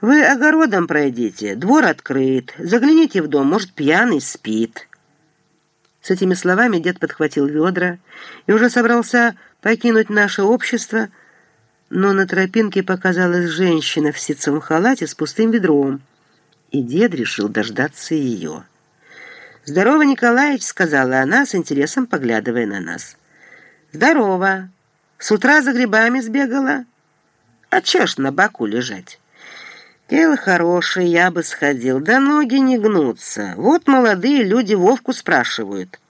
Вы огородом пройдите, двор открыт, загляните в дом, может, пьяный спит». С этими словами дед подхватил ведра и уже собрался покинуть наше общество, но на тропинке показалась женщина в ситцевом халате с пустым ведром, и дед решил дождаться ее. «Здорово, Николаевич», — сказала она, с интересом поглядывая на нас. «Здорово. С утра за грибами сбегала? А чё ж на боку лежать?» Дело хорошее, я бы сходил, да ноги не гнутся. Вот молодые люди Вовку спрашивают.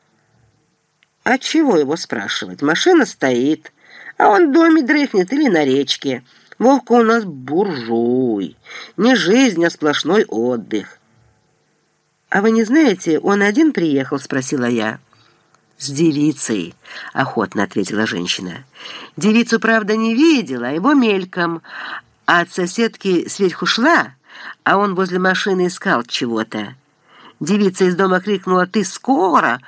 А чего его спрашивать? Машина стоит, а он в доме дрыхнет или на речке. Вовка у нас буржуй. Не жизнь, а сплошной отдых. «А вы не знаете, он один приехал?» — спросила я. «С девицей», — охотно ответила женщина. «Девицу, правда, не видела, а его мельком, а от соседки сверху шла, а он возле машины искал чего-то. Девица из дома крикнула «Ты скоро!»,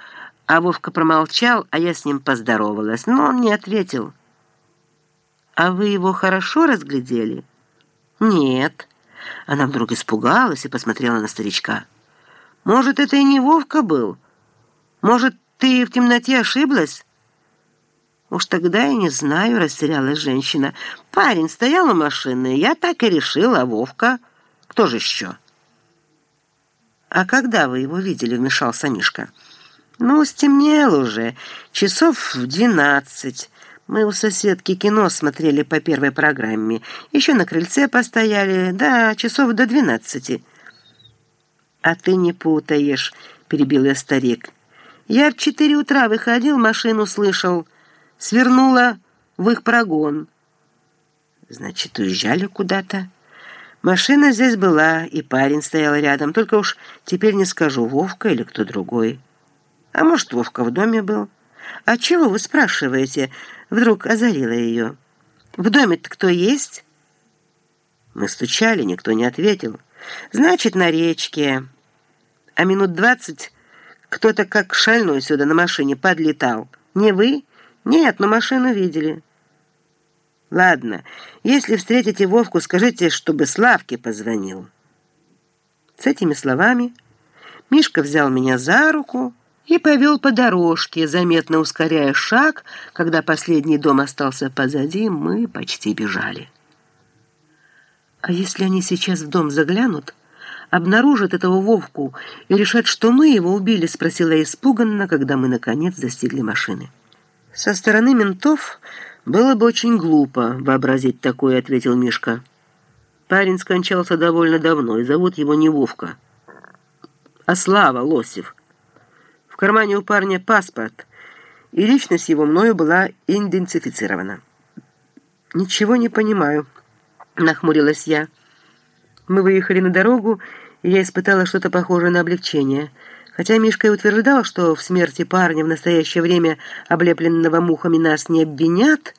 а Вовка промолчал, а я с ним поздоровалась, но он не ответил. «А вы его хорошо разглядели?» «Нет». Она вдруг испугалась и посмотрела на старичка. «Может, это и не Вовка был? Может, ты в темноте ошиблась?» «Уж тогда я не знаю», — растерялась женщина. «Парень стоял у машины, я так и решила, Вовка? Кто же еще?» «А когда вы его видели?» — вмешался Мишка. «Ну, стемнело уже, часов в двенадцать. Мы у соседки кино смотрели по первой программе. Еще на крыльце постояли, да, часов до двенадцати». «А ты не путаешь», — перебил я старик. «Я в четыре утра выходил, машину слышал» свернула в их прогон. Значит, уезжали куда-то. Машина здесь была, и парень стоял рядом. Только уж теперь не скажу, Вовка или кто другой. А может, Вовка в доме был? А чего вы спрашиваете? Вдруг озарила ее. В доме-то кто есть? Мы стучали, никто не ответил. Значит, на речке. А минут двадцать кто-то как шальной сюда на машине подлетал. Не вы? «Нет, но машину видели». «Ладно, если встретите Вовку, скажите, чтобы Славке позвонил». С этими словами Мишка взял меня за руку и повел по дорожке, заметно ускоряя шаг. Когда последний дом остался позади, мы почти бежали. «А если они сейчас в дом заглянут?» обнаружат этого Вовку и решат, что мы его убили?» — спросила испуганно, когда мы, наконец, достигли машины. «Со стороны ментов было бы очень глупо вообразить такое», — ответил Мишка. «Парень скончался довольно давно, и зовут его не Вовка, а Слава Лосев. В кармане у парня паспорт, и личность его мною была идентифицирована». «Ничего не понимаю», — нахмурилась я. Мы выехали на дорогу, и я испытала что-то похожее на облегчение — Хотя Мишка и утверждал, что в смерти парня в настоящее время облепленного мухами нас не обвинят,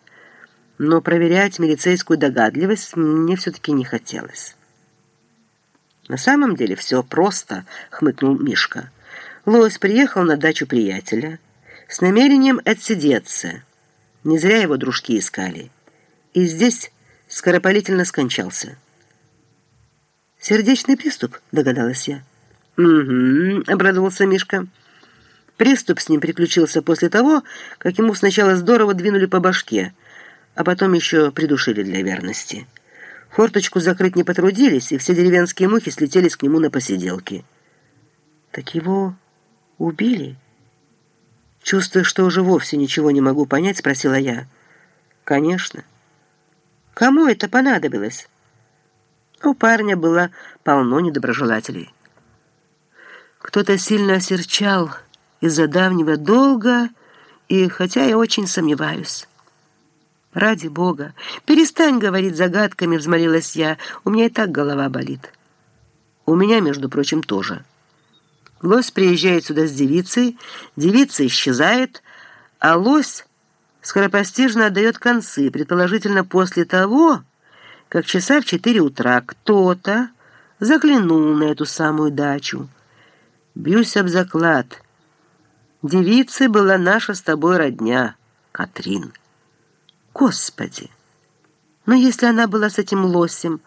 но проверять милицейскую догадливость мне все-таки не хотелось. «На самом деле все просто», — хмыкнул Мишка. Лось приехал на дачу приятеля с намерением отсидеться. Не зря его дружки искали. И здесь скоропалительно скончался. «Сердечный приступ», — догадалась я. «Угу», — обрадовался Мишка. Приступ с ним приключился после того, как ему сначала здорово двинули по башке, а потом еще придушили для верности. Форточку закрыть не потрудились, и все деревенские мухи слетелись к нему на посиделки. «Так его убили?» Чувствуя, что уже вовсе ничего не могу понять, спросила я. «Конечно. Кому это понадобилось?» У парня было полно недоброжелателей. Кто-то сильно осерчал из-за давнего долга, и хотя я очень сомневаюсь. «Ради Бога! Перестань говорить загадками!» — взмолилась я. «У меня и так голова болит». «У меня, между прочим, тоже». Лось приезжает сюда с девицей, девица исчезает, а лось скоропостижно отдает концы, предположительно после того, как часа в четыре утра кто-то заглянул на эту самую дачу. Бьюсь об заклад. Девицей была наша с тобой родня, Катрин. Господи! Но если она была с этим лосем...